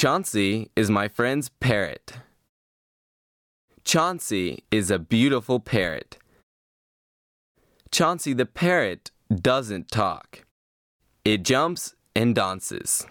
Chauncey is my friend's parrot. Chauncey is a beautiful parrot. Chauncey the parrot doesn't talk. It jumps and dances.